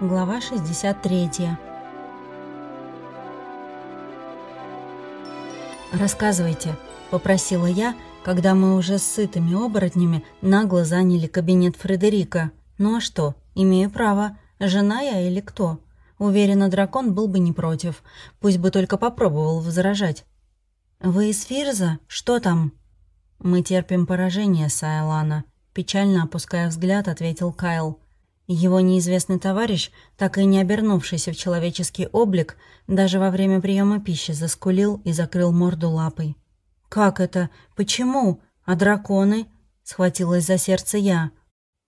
Глава 63 «Рассказывайте», — попросила я, когда мы уже с сытыми оборотнями нагло заняли кабинет Фредерика. «Ну а что, имею право. Жена я или кто?» Уверена, дракон был бы не против. Пусть бы только попробовал возражать. «Вы из Фирза? Что там?» «Мы терпим поражение, Сайлана», — печально опуская взгляд, ответил Кайл. Его неизвестный товарищ, так и не обернувшийся в человеческий облик, даже во время приема пищи заскулил и закрыл морду лапой. «Как это? Почему? А драконы?» — схватилась за сердце я.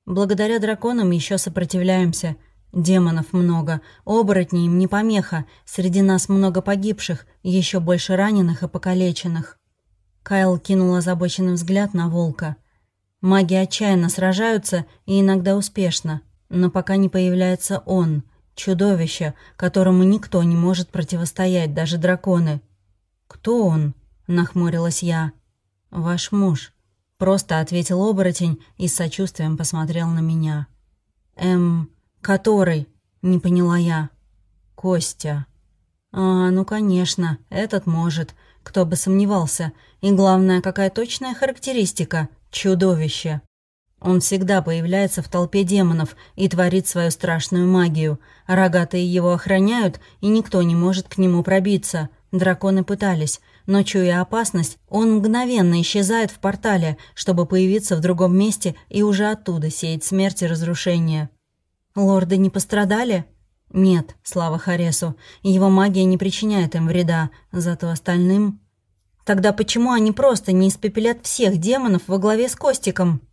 «Благодаря драконам еще сопротивляемся. Демонов много, оборотней им не помеха, среди нас много погибших, еще больше раненых и покалеченных». Кайл кинул озабоченный взгляд на волка. «Маги отчаянно сражаются и иногда успешно. Но пока не появляется он, чудовище, которому никто не может противостоять, даже драконы. «Кто он?» — нахмурилась я. «Ваш муж», — просто ответил оборотень и с сочувствием посмотрел на меня. «Эм, который?» — не поняла я. «Костя». «А, ну, конечно, этот может. Кто бы сомневался. И главное, какая точная характеристика — чудовище». Он всегда появляется в толпе демонов и творит свою страшную магию. Рогатые его охраняют, и никто не может к нему пробиться. Драконы пытались, но, чуя опасность, он мгновенно исчезает в портале, чтобы появиться в другом месте и уже оттуда сеять смерть и разрушение. «Лорды не пострадали?» «Нет, слава Харесу. Его магия не причиняет им вреда, зато остальным...» «Тогда почему они просто не испепелят всех демонов во главе с Костиком?»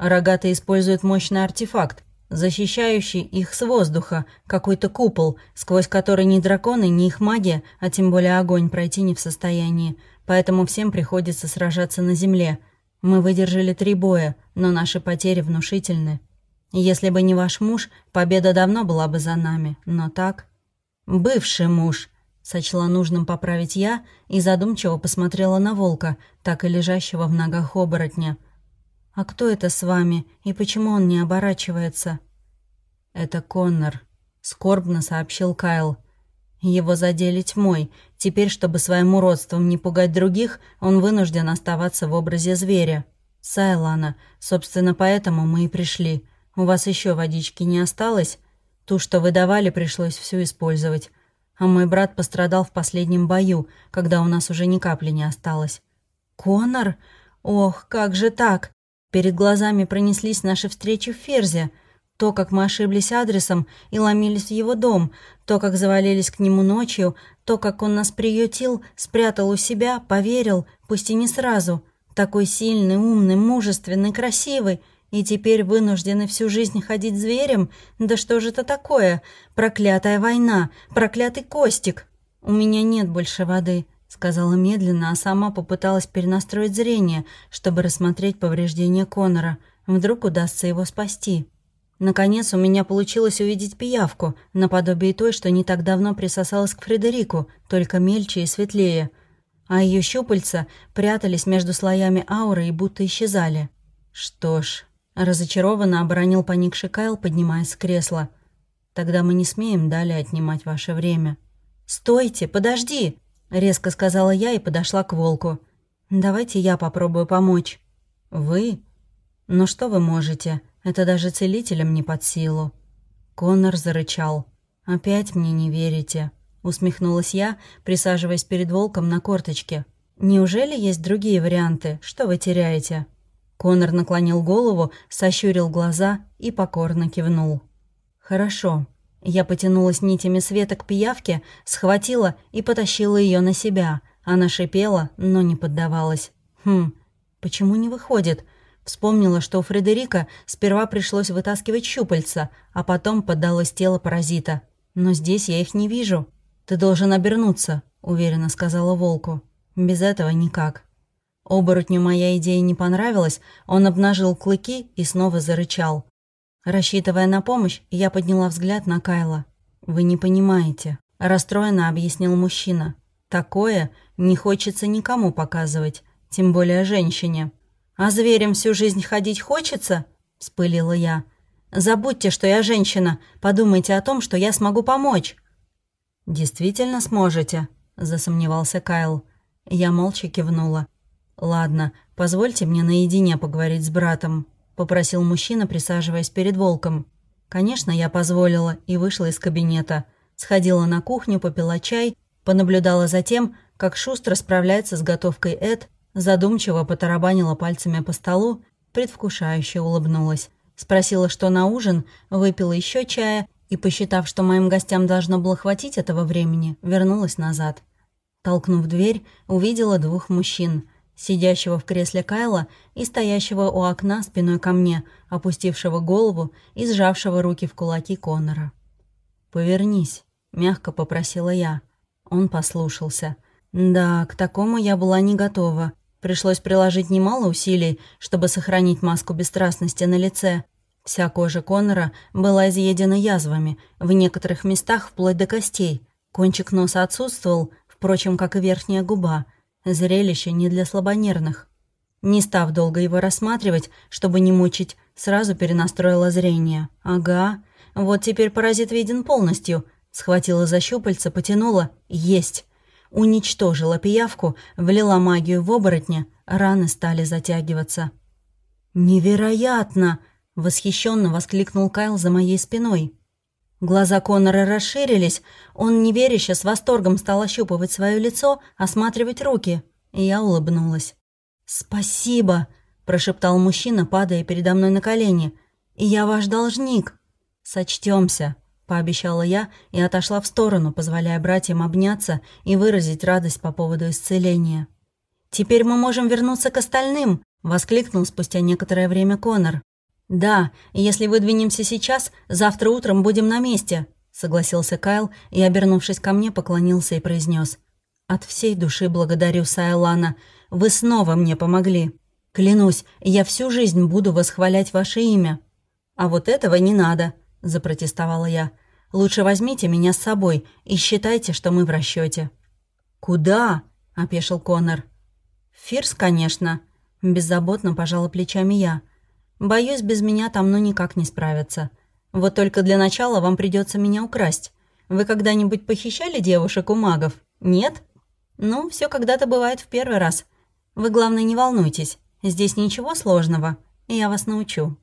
Рогатый использует мощный артефакт, защищающий их с воздуха, какой-то купол, сквозь который ни драконы, ни их магия, а тем более огонь, пройти не в состоянии. Поэтому всем приходится сражаться на земле. Мы выдержали три боя, но наши потери внушительны. Если бы не ваш муж, победа давно была бы за нами, но так... «Бывший муж», — сочла нужным поправить я и задумчиво посмотрела на волка, так и лежащего в ногах оборотня — «А кто это с вами, и почему он не оборачивается?» «Это Коннор», — скорбно сообщил Кайл. «Его задели тьмой. Теперь, чтобы своим уродством не пугать других, он вынужден оставаться в образе зверя. Сайлана, собственно, поэтому мы и пришли. У вас еще водички не осталось? Ту, что вы давали, пришлось всю использовать. А мой брат пострадал в последнем бою, когда у нас уже ни капли не осталось». «Коннор? Ох, как же так? Перед глазами пронеслись наши встречи в Ферзе. То, как мы ошиблись адресом и ломились в его дом, то, как завалились к нему ночью, то, как он нас приютил, спрятал у себя, поверил, пусть и не сразу. Такой сильный, умный, мужественный, красивый. И теперь вынуждены всю жизнь ходить зверем? Да что же это такое? Проклятая война, проклятый Костик. У меня нет больше воды сказала медленно, а сама попыталась перенастроить зрение, чтобы рассмотреть повреждения Конора. Вдруг удастся его спасти. Наконец у меня получилось увидеть пиявку, наподобие той, что не так давно присосалась к Фредерику, только мельче и светлее. А ее щупальца прятались между слоями ауры и будто исчезали. Что ж, разочарованно оборонил поникший Кайл, поднимаясь с кресла. Тогда мы не смеем далее отнимать ваше время. «Стойте, подожди!» Резко сказала я и подошла к волку. «Давайте я попробую помочь». «Вы? Ну что вы можете? Это даже целителям не под силу». Коннор зарычал. «Опять мне не верите?» Усмехнулась я, присаживаясь перед волком на корточке. «Неужели есть другие варианты? Что вы теряете?» Коннор наклонил голову, сощурил глаза и покорно кивнул. «Хорошо. Я потянулась нитями света к пиявке, схватила и потащила ее на себя. Она шипела, но не поддавалась. Хм, почему не выходит? Вспомнила, что у Фредерика сперва пришлось вытаскивать щупальца, а потом поддалось тело паразита. Но здесь я их не вижу. «Ты должен обернуться», — уверенно сказала волку. «Без этого никак». Оборотню моя идея не понравилась, он обнажил клыки и снова зарычал. Рассчитывая на помощь, я подняла взгляд на Кайла. «Вы не понимаете», – расстроенно объяснил мужчина. «Такое не хочется никому показывать, тем более женщине». «А зверям всю жизнь ходить хочется?» – вспылила я. Забудьте, что я женщина. Подумайте о том, что я смогу помочь». «Действительно сможете?» – засомневался Кайл. Я молча кивнула. «Ладно, позвольте мне наедине поговорить с братом», – попросил мужчина, присаживаясь перед волком. Конечно, я позволила и вышла из кабинета. Сходила на кухню, попила чай, понаблюдала за тем, как шустро справляется с готовкой Эд, задумчиво потарабанила пальцами по столу, предвкушающе улыбнулась. Спросила, что на ужин, выпила еще чая и, посчитав, что моим гостям должно было хватить этого времени, вернулась назад. Толкнув дверь, увидела двух мужчин, сидящего в кресле Кайла и стоящего у окна спиной ко мне, опустившего голову и сжавшего руки в кулаки Конора. «Повернись», — мягко попросила я. Он послушался. Да, к такому я была не готова. Пришлось приложить немало усилий, чтобы сохранить маску бесстрастности на лице, Вся кожа Конора была изъедена язвами, в некоторых местах вплоть до костей. Кончик носа отсутствовал, впрочем, как и верхняя губа. Зрелище не для слабонервных. Не став долго его рассматривать, чтобы не мучить, сразу перенастроила зрение. «Ага, вот теперь паразит виден полностью». Схватила за щупальца, потянула. «Есть!» Уничтожила пиявку, влила магию в оборотня, раны стали затягиваться. «Невероятно!» Восхищенно воскликнул Кайл за моей спиной. Глаза Конора расширились, он неверяще с восторгом стал ощупывать свое лицо, осматривать руки. И я улыбнулась. «Спасибо!» – прошептал мужчина, падая передо мной на колени. «И я ваш должник!» «Сочтёмся!» – пообещала я и отошла в сторону, позволяя братьям обняться и выразить радость по поводу исцеления. «Теперь мы можем вернуться к остальным!» – воскликнул спустя некоторое время Конор. «Да, если выдвинемся сейчас, завтра утром будем на месте», — согласился Кайл и, обернувшись ко мне, поклонился и произнес: «От всей души благодарю, Сайлана. Вы снова мне помогли. Клянусь, я всю жизнь буду восхвалять ваше имя». «А вот этого не надо», — запротестовала я. «Лучше возьмите меня с собой и считайте, что мы в расчете. «Куда?» — опешил Конор. «Фирс, конечно», — беззаботно пожала плечами я. Боюсь, без меня там ну никак не справятся. Вот только для начала вам придется меня украсть. Вы когда-нибудь похищали девушек у магов? Нет? Ну, все когда-то бывает в первый раз. Вы, главное, не волнуйтесь. Здесь ничего сложного. Я вас научу».